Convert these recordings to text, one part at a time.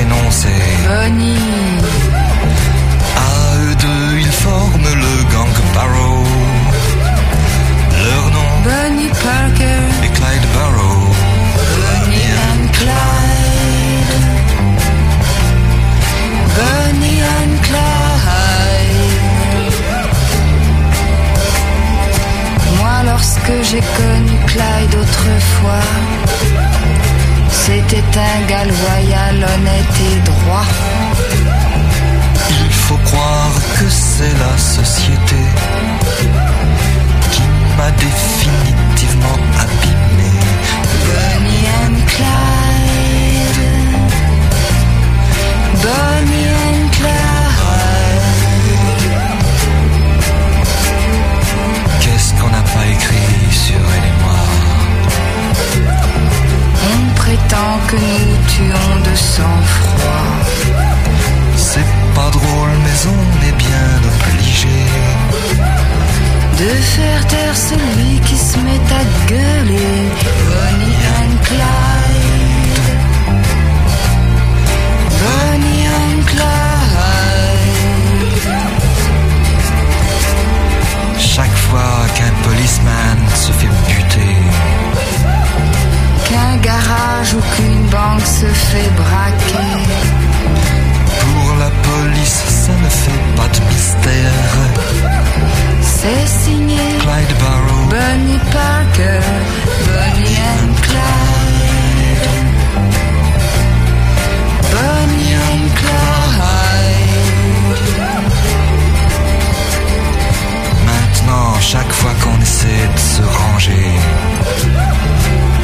prénom c'est... la société qui m'a définitivement abîmé. Bonnie and Clyde. Bonnie and Clyde. Qu'est-ce qu'on n'a pas écrit sur elle et moi? On prétend que nous tuons de sang-froid.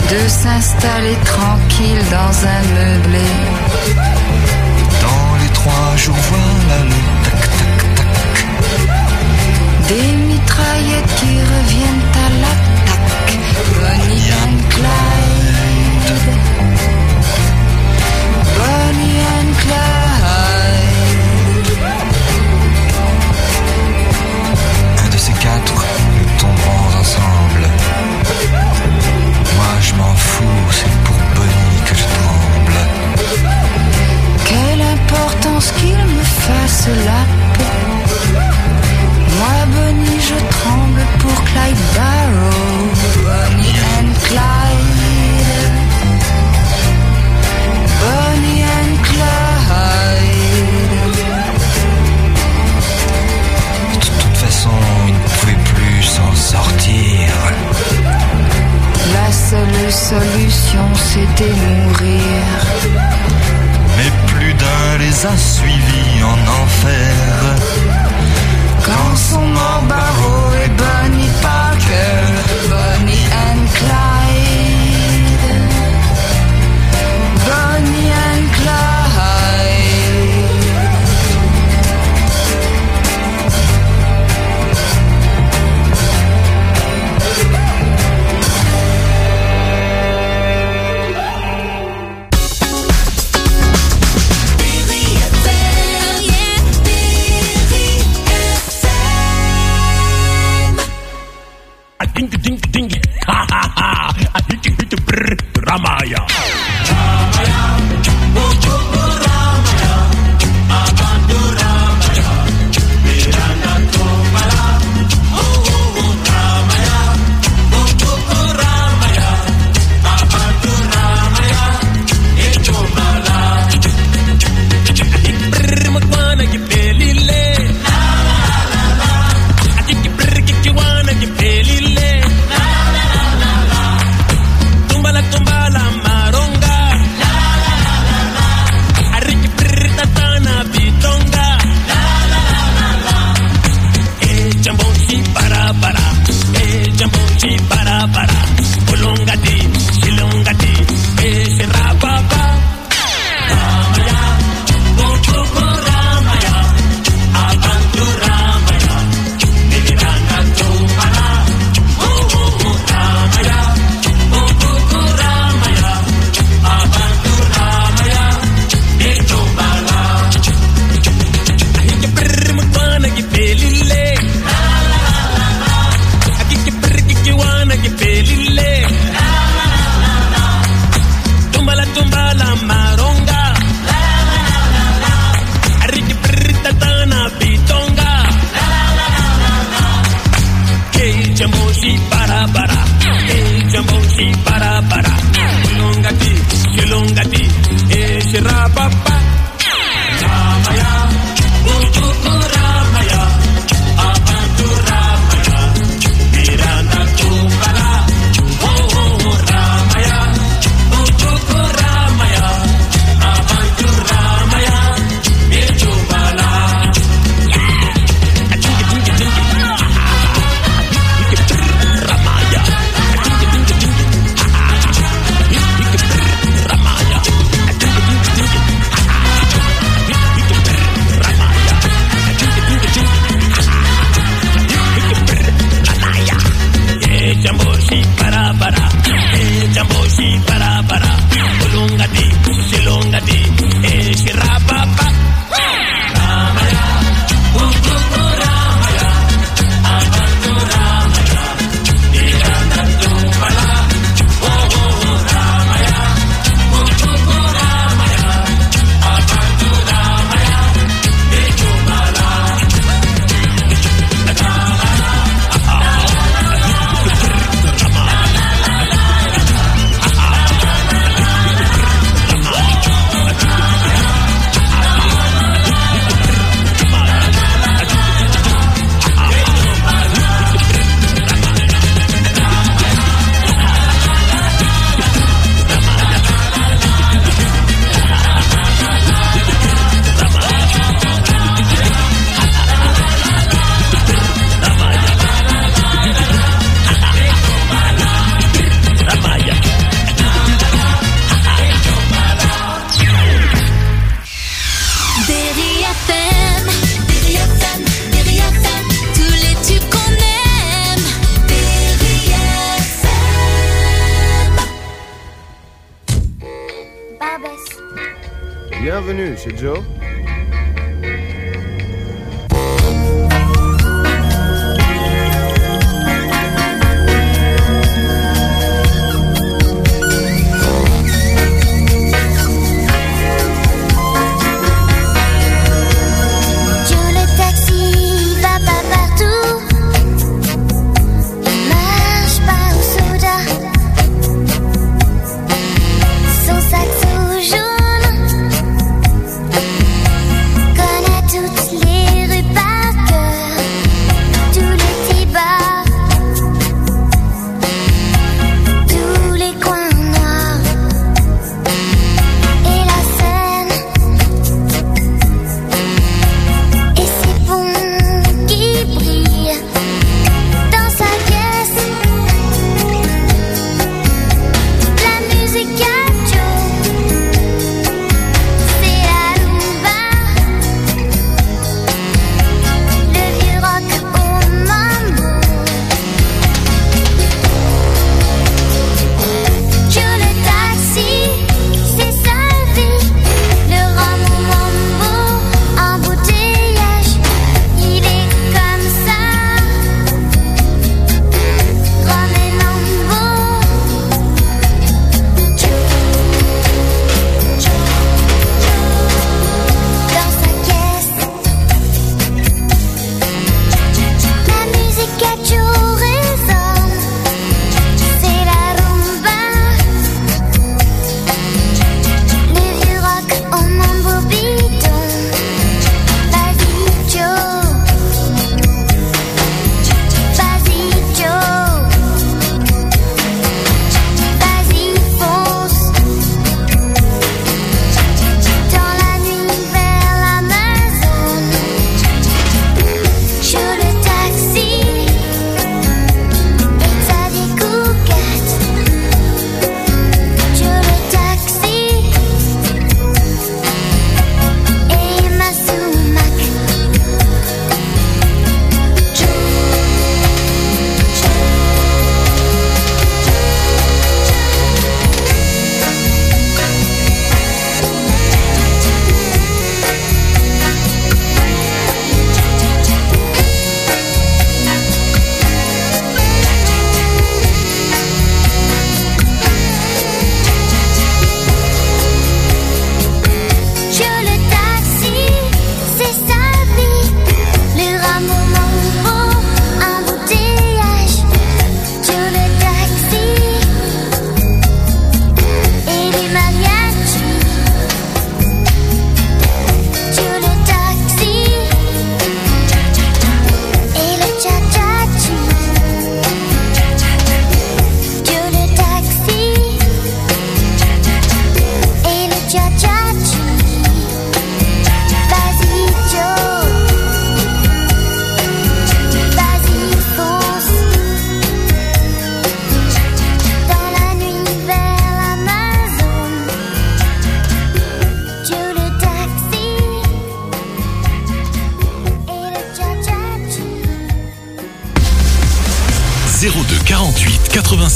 De s'installer tranquille dans un meublé. dans les trois jours, voilà le tac tac tac. Des mitraillettes qui reviennent à l'attaque. Bonnie and Clyde. Bonnie and Clyde. Importance qu'il me fasse la peau. Moi, Bonnie, je tremble pour Clyde Barrow. Bonnie and Clyde. Bonnie and Clyde. De toute façon, il ne pouvait plus s'en sortir. La seule solution, c'était mourir. Les a suivis en enfer. Joe.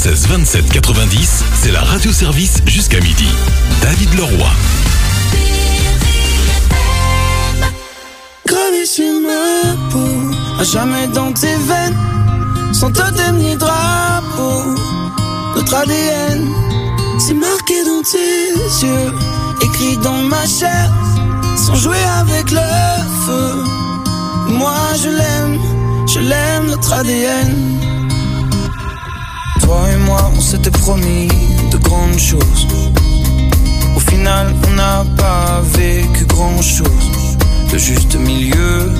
16 27 90, c'est la radio-service jusqu'à midi. David Leroy. Gravé sur ma peau, à jamais dans tes veines, sans totem ni drapeau, notre ADN, c'est marqué dans tes yeux, écrit dans ma chair, sans jouer avec le feu. Moi je l'aime, je l'aime, notre ADN. Toi et moi, on s'était promis de grandes choses. Au final, on n'a pas vécu grand chose. Le juste milieu,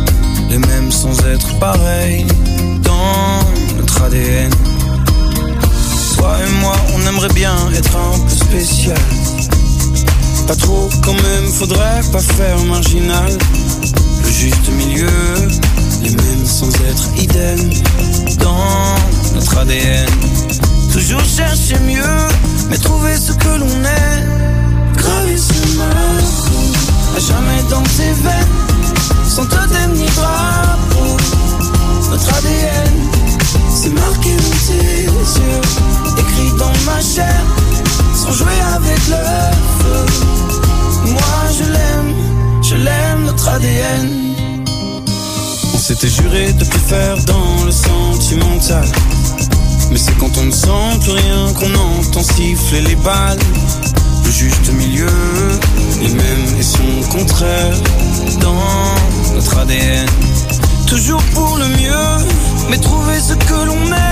les mêmes sans être pareils dans notre ADN. Toi et moi, on aimerait bien être un peu spécial. Pas trop quand même, faudrait pas faire marginal. Le juste milieu, les mêmes sans être idem dans notre ADN mieux, mais trouver ce que l'on est. Graver ses mains, à jamais dans ses veines, sans totem ni drapeau. Notre ADN, c'est marqué dans ses yeux, écrit dans ma chair, sans jouer avec le feu. Moi je l'aime, je l'aime, notre ADN. On s'était juré de plus faire dans le sentimental. Mais c'est quand on ne sent plus rien qu'on entend siffler les balles. Le juste milieu, et même et son contraire dans notre ADN. Toujours pour le mieux, mais trouver ce que l'on est,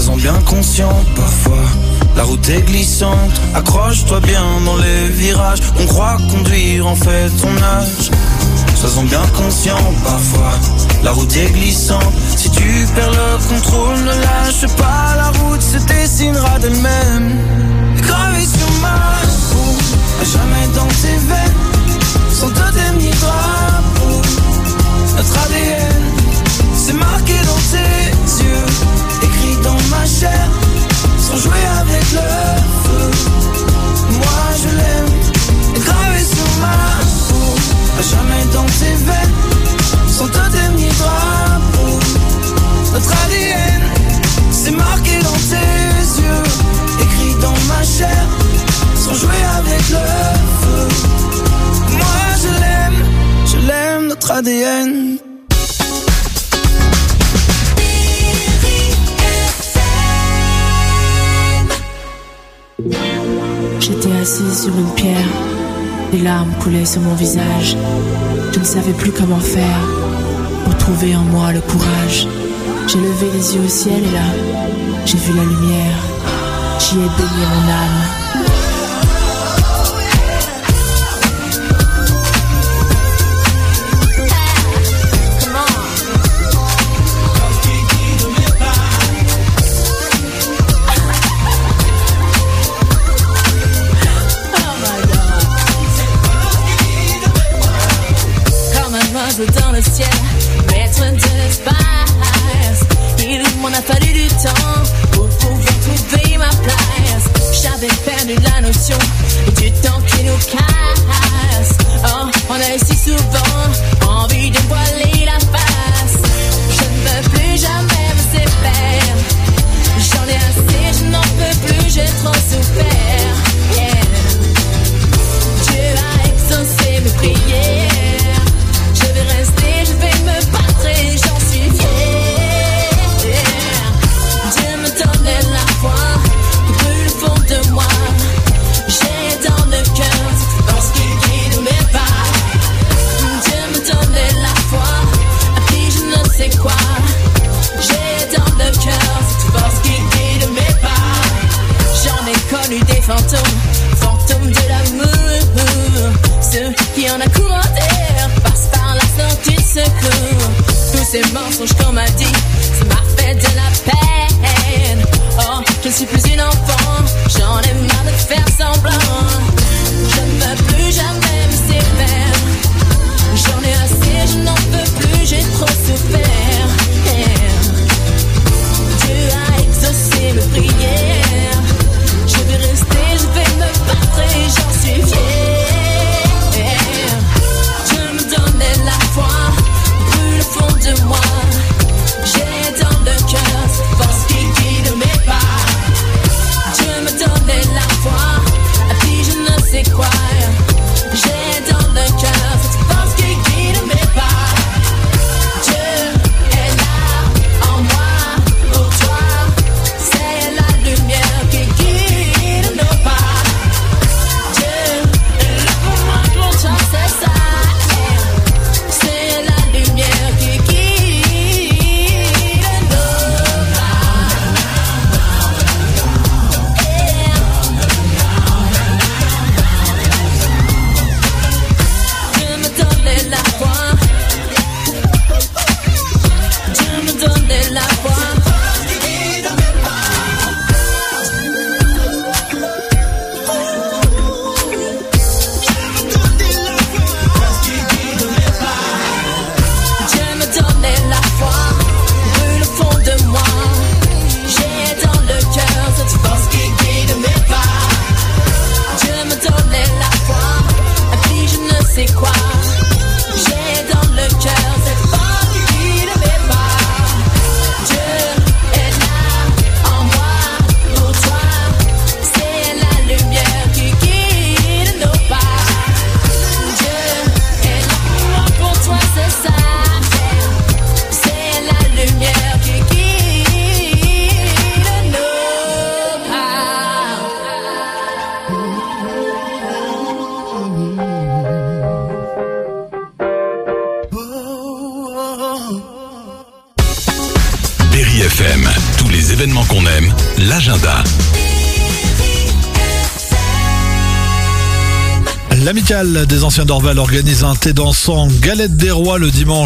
Sois-en bien conscient parfois. La route est glissante, accroche-toi bien dans les virages. On croit conduire en fait ton âge. Sois-en bien conscient parfois. La route est glissante. Si tu perds le contrôle, ne lâche pas. La route se dessinera d'elle-même. Gravé sur ma peau, à jamais dans tes veines. Sans totem ni drapeau. Notre ADN, c'est marqué dans tes chair. Sans jouer avec le feu. Moi je l'aime. Gravé sur ma peau. Jamais dans tes veines. Des larmes coulaient sur mon visage. Je ne savais plus comment faire pour trouver en moi le courage. J'ai levé les yeux au ciel et là, j'ai vu la lumière. J'y ai baigné mon âme. ces mensonges qu'on m'a dit, ça m'a fait de la peine. Oh, je ne suis plus une enfant. des anciens d'Orval organise un thé dansant Galette des Rois le dimanche